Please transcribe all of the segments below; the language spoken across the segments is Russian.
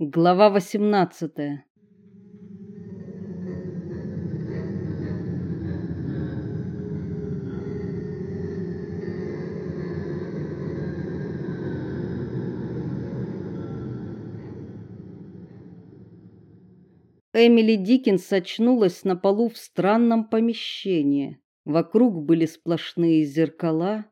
Глава 18. Эмили Диккенс очнулась на полу в странном помещении. Вокруг были сплошные зеркала.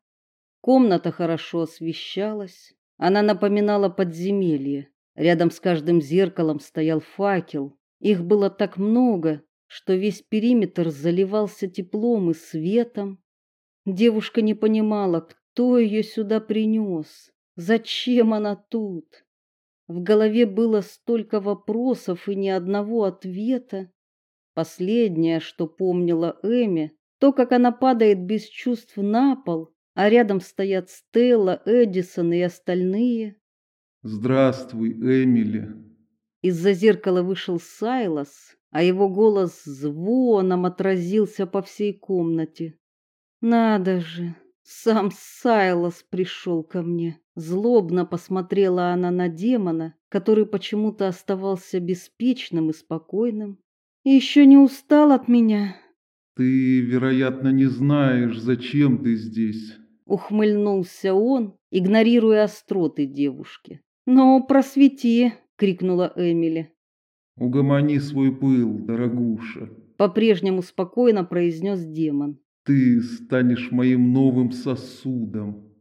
Комната хорошо освещалась. Она напоминала подземелье. Рядом с каждым зеркалом стоял факел. Их было так много, что весь периметр заливался теплом и светом. Девушка не понимала, кто ее сюда принес, зачем она тут. В голове было столько вопросов и ни одного ответа. Последнее, что помнила Эми, то, как она падает без чувств на пол, а рядом стоят Стелла, Эдисон и остальные. Здравствуй, Эмили. Из-за зеркала вышел Сайлас, а его голос звоном отразился по всей комнате. Надо же, сам Сайлас пришел ко мне. Злобно посмотрела она на демона, который почему-то оставался беспечным и спокойным. Еще не устал от меня. Ты, вероятно, не знаешь, зачем ты здесь. Ухмыльнулся он, игнорируя остроты девушки. "Ну, просвети", крикнула Эмили. "Угомони свой пыл, дорогуша", по-прежнему спокойно произнес демон. "Ты станешь моим новым сосудом".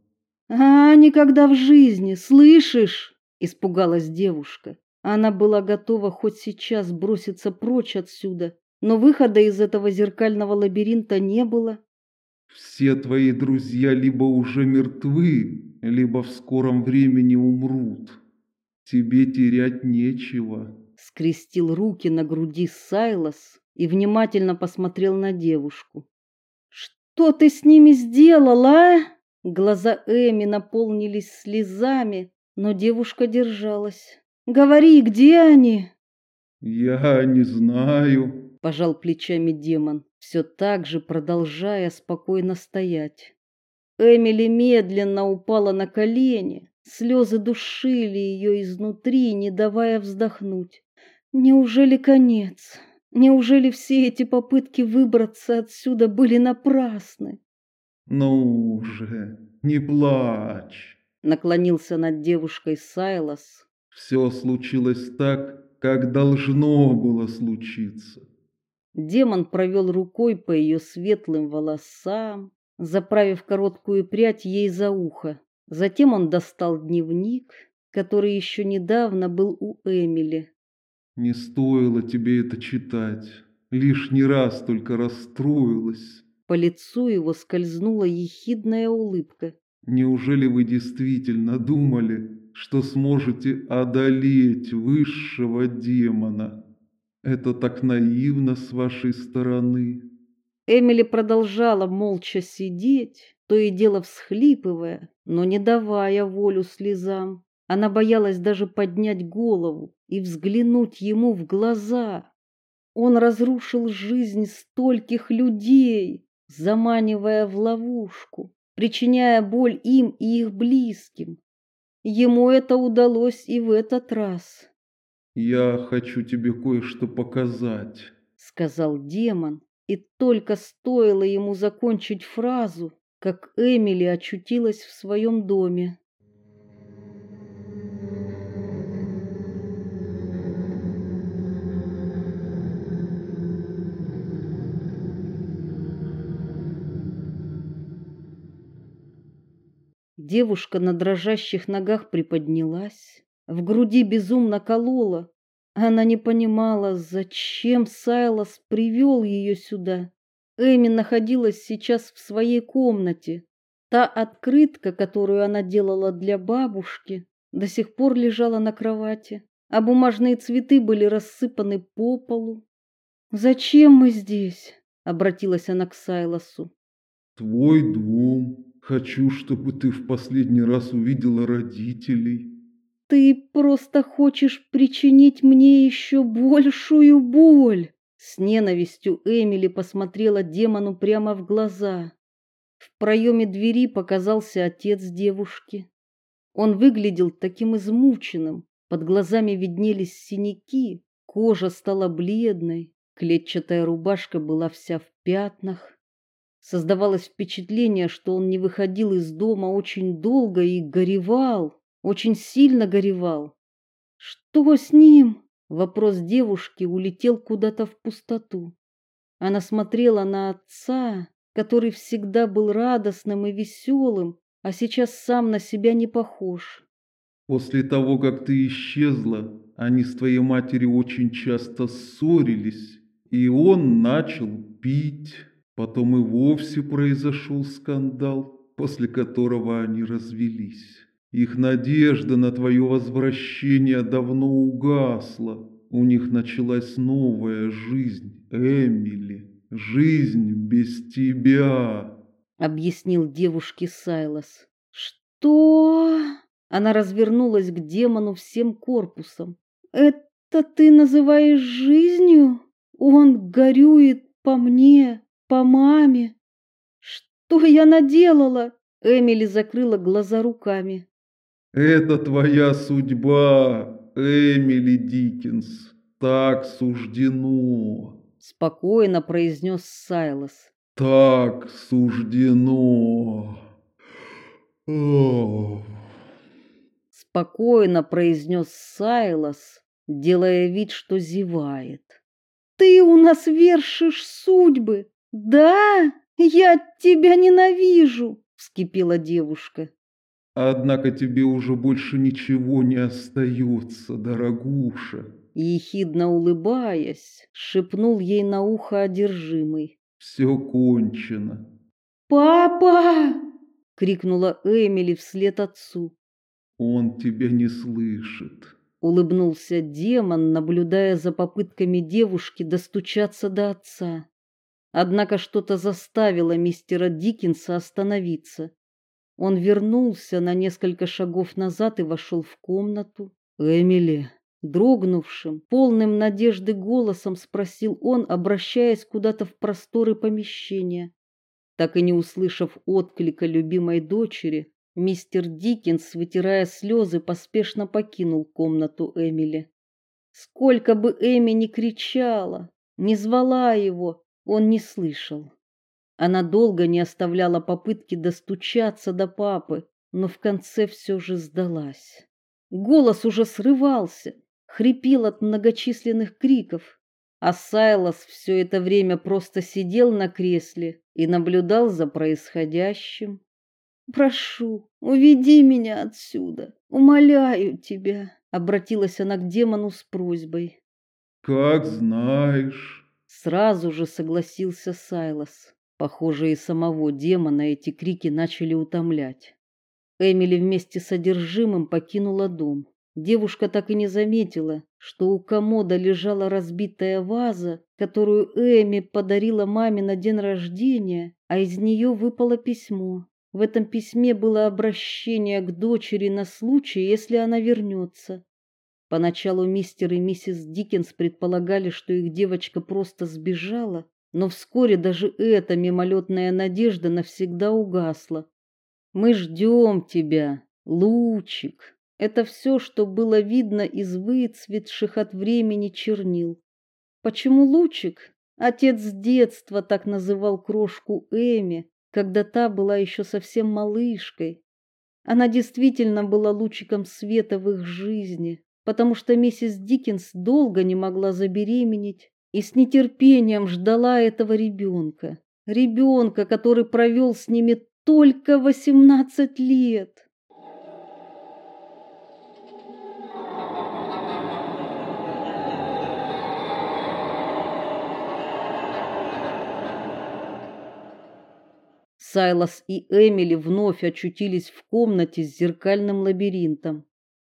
"А, никогда в жизни, слышишь?" испугалась девушка. Она была готова хоть сейчас броситься прочь отсюда, но выхода из этого зеркального лабиринта не было. Все твои друзья либо уже мертвы, либо в скором времени умрут. Тебе терять нечего. Скрестил руки на груди Сайлас и внимательно посмотрел на девушку. Что ты с ними сделала? Глаза Эми наполнились слезами, но девушка держалась. Говори, где они? Я не знаю, пожал плечами демон, все так же продолжая спокойно стоять. Эмили медленно упала на колени. Слезы душили ее изнутри, не давая вздохнуть. Неужели конец? Неужели все эти попытки выбраться отсюда были напрасны? Ну же, не плачь, наклонился над девушкой Сайлас. Все случилось так, как должно было случиться. Демон провел рукой по ее светлым волосам, заправив короткую прядь ей за ухо. Затем он достал дневник, который еще недавно был у Эмили. Не стоило тебе это читать. Лишний раз только расстроилась. По лицу его скользнула ехидная улыбка. Неужели вы действительно думали, что сможете одолеть высшего демона? Это так наивно с вашей стороны. Эмили продолжала молча сидеть, то и дело всхлипывая, но не давая волю слезам. Она боялась даже поднять голову и взглянуть ему в глаза. Он разрушил жизнь стольких людей, заманивая в ловушку, причиняя боль им и их близким. Ему это удалось и в этот раз. Я хочу тебе кое-что показать, сказал демон, и только стоило ему закончить фразу, как Эмили очутилась в своем доме. Девушка на дрожащих ногах приподнялась, в груди безумно колола, она не понимала, зачем Сайлас привел ее сюда. Эми находилась сейчас в своей комнате. Та открытка, которую она делала для бабушки, до сих пор лежала на кровати, а бумажные цветы были рассыпаны по полу. "Зачем мы здесь?" обратилась она к Сайласу. "Твой дом. Хочу, чтобы ты в последний раз увидела родителей". Ты просто хочешь причинить мне еще большую боль. С ненавистью Эмили посмотрела демону прямо в глаза. В проеме двери показался отец девушки. Он выглядел таким измученным, Под глазами виднелись синяки, кожа стала бледной, клетчатая рубашка была вся в пятнах. Создавалось впечатление, что он не выходил из дома очень долго и горевал, очень сильно горевал. Что с ним? Вопрос девушки улетел куда-то в пустоту. Она смотрела на отца, который всегда был радостным и веселым, а сейчас сам на себя не похож. После того, как ты исчезла, они с твоей матерью очень часто ссорились, и он начал пить. Потом и вовсе произошел скандал, после которого они развелись. Их надежда на твое возвращение давно угасла. У них началась новая жизнь, Эмили. Жизнь без тебя. Объяснил девушке Сайлас. Что? Она развернулась к демону всем корпусом. Это ты называешь жизнью? Он горюет по мне по маме. Что я наделала? Эмили закрыла глаза руками. Это твоя судьба, Эмили Диккенс. Так суждено. Спокойно произнес Сайлас. Так суждено. О. Спокойно произнес Сайлас, делая вид, что зевает. Ты у нас вершишь судьбы. Да, я тебя ненавижу, вскипела девушка. Однако тебе уже больше ничего не остается, дорогуша. Ехидно улыбаясь, шепнул ей на ухо одержимый. Все кончено. Папа! крикнула Эмили вслед отцу. Он тебя не слышит. Улыбнулся демон, наблюдая за попытками девушки достучаться до отца. Однако что-то заставило мистера Диккенса остановиться. Он вернулся на несколько шагов назад и вошел в комнату. "Эмили", дрогнувшим, полным надежды голосом спросил он, обращаясь куда-то в просторы помещения. Так и не услышав отклика любимой дочери, мистер Диккенс, вытирая слезы, поспешно покинул комнату Эмили. Сколько бы Эми ни кричала, не звала его, он не слышал. Она долго не оставляла попытки достучаться до папы, но в конце все же сдалась. Голос уже срывался, хрипел от многочисленных криков, а Сайлас все это время просто сидел на кресле и наблюдал за происходящим. Прошу, уведи меня отсюда, умоляю тебя, обратилась она к демону с просьбой. Как знаешь, Сразу же согласился Сайлас. Похоже, и самого демона эти крики начали утомлять. Эмили вместе с одержимым покинула дом. Девушка так и не заметила, что у комода лежала разбитая ваза, которую Эми подарила маме на день рождения, а из нее выпало письмо. В этом письме было обращение к дочери на случай, если она вернется. Поначалу мистер и миссис Диккенс предполагали, что их девочка просто сбежала, но вскоре даже эта мимолетная надежда навсегда угасла. Мы ждем тебя, лучик. Это все, что было видно из выцветших от времени чернил. Почему лучик? Отец с детства так называл крошку Эми, когда та была еще совсем малышкой. Она действительно была лучиком света в их жизни потому что миссис Диккенс долго не могла забеременеть и с нетерпением ждала этого ребенка. Ребенка, который провел с ними только восемнадцать лет. Сайлас и Эмили вновь очутились в комнате с зеркальным лабиринтом.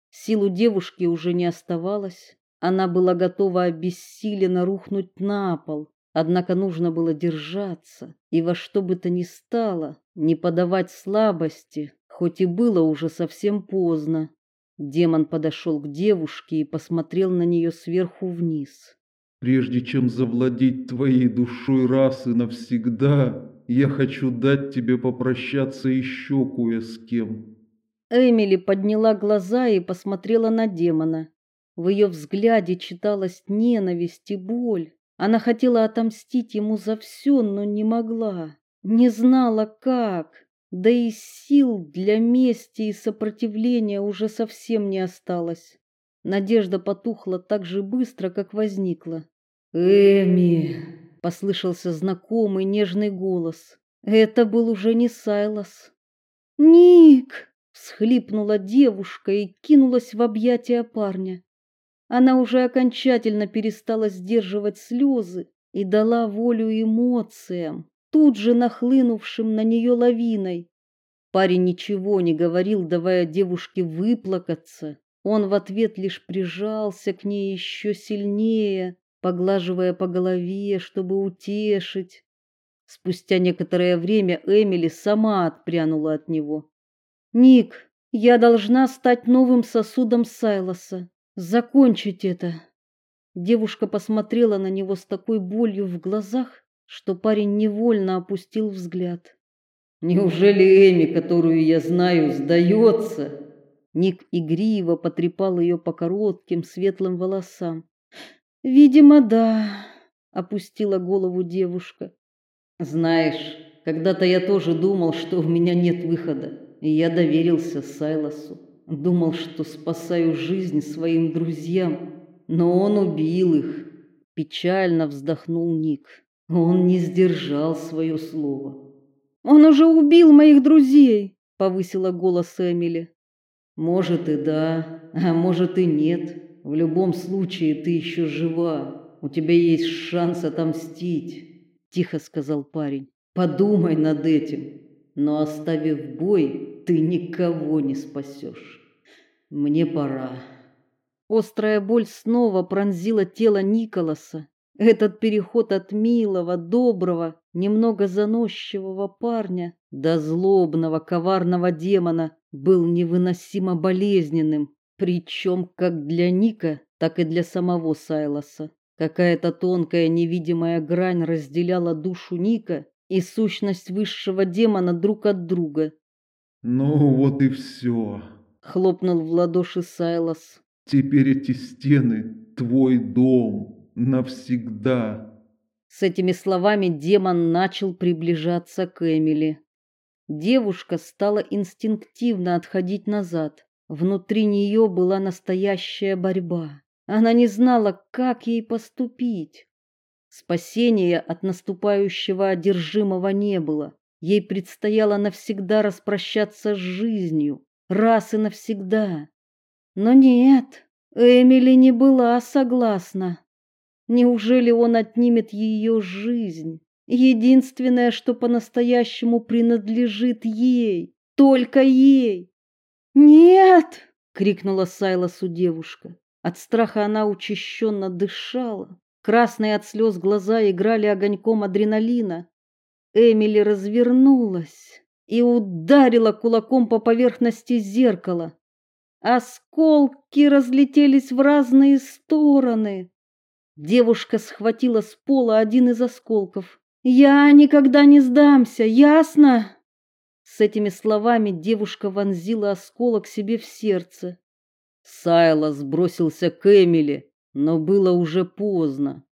Сил у девушки уже не оставалось. Она была готова обессиленно рухнуть на пол, однако нужно было держаться и во что бы то ни стало не подавать слабости, хоть и было уже совсем поздно. Демон подошел к девушке и посмотрел на нее сверху вниз. Прежде чем завладеть твоей душой раз и навсегда, я хочу дать тебе попрощаться еще кое с кем. Эмили подняла глаза и посмотрела на демона. В ее взгляде читалась ненависть и боль. Она хотела отомстить ему за все, но не могла. Не знала как. Да и сил для мести и сопротивления уже совсем не осталось. Надежда потухла так же быстро, как возникла. «Эми!» — послышался знакомый нежный голос. Это был уже не Сайлас. «Ник!» — всхлипнула девушка и кинулась в объятия парня. Она уже окончательно перестала сдерживать слезы и дала волю эмоциям, тут же нахлынувшим на нее лавиной. Парень ничего не говорил, давая девушке выплакаться. Он в ответ лишь прижался к ней еще сильнее, поглаживая по голове, чтобы утешить. Спустя некоторое время Эмили сама отпрянула от него. Ник, я должна стать новым сосудом Сайлоса, закончить это. Девушка посмотрела на него с такой болью в глазах, что парень невольно опустил взгляд. Неужели Эми, которую я знаю, сдается? Ник игриво потрепал ее по коротким светлым волосам. Видимо, да, опустила голову девушка. Знаешь, когда-то я тоже думал, что у меня нет выхода, и я доверился Сайлосу. Думал, что спасаю жизнь своим друзьям, но он убил их. Печально вздохнул Ник. Он не сдержал свое слово. Он уже убил моих друзей, повысила голос Эмили. Может и да, а может и нет. В любом случае ты еще жива. У тебя есть шанс отомстить, тихо сказал парень. Подумай над этим. Но оставив бой, ты никого не спасешь. Мне пора. Острая боль снова пронзила тело Николаса. Этот переход от милого, доброго, немного заносчивого парня до злобного, коварного демона был невыносимо болезненным, причем как для Ника, так и для самого Сайлоса. Какая-то тонкая невидимая грань разделяла душу Ника и сущность высшего демона друг от друга. Ну вот и все. хлопнул в ладоши Сайлос. Теперь эти стены твой дом навсегда. С этими словами демон начал приближаться к Эмили. Девушка стала инстинктивно отходить назад. Внутри нее была настоящая борьба. Она не знала, как ей поступить. Спасения от наступающего одержимого не было. Ей предстояло навсегда распрощаться с жизнью, раз и навсегда. Но нет, Эмили не была согласна. Неужели он отнимет ее жизнь? Единственное, что по-настоящему принадлежит ей, только ей. Нет, крикнула Сайласу девушка. От страха она учащенно дышала. Красные от слез глаза играли огоньком адреналина. Эмили развернулась и ударила кулаком по поверхности зеркала. Осколки разлетелись в разные стороны. Девушка схватила с пола один из осколков. Я никогда не сдамся, ясно? С этими словами девушка вонзила осколок себе в сердце. Сайла сбросился к Эмили, но было уже поздно.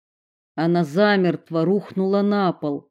Она замертво рухнула на пол,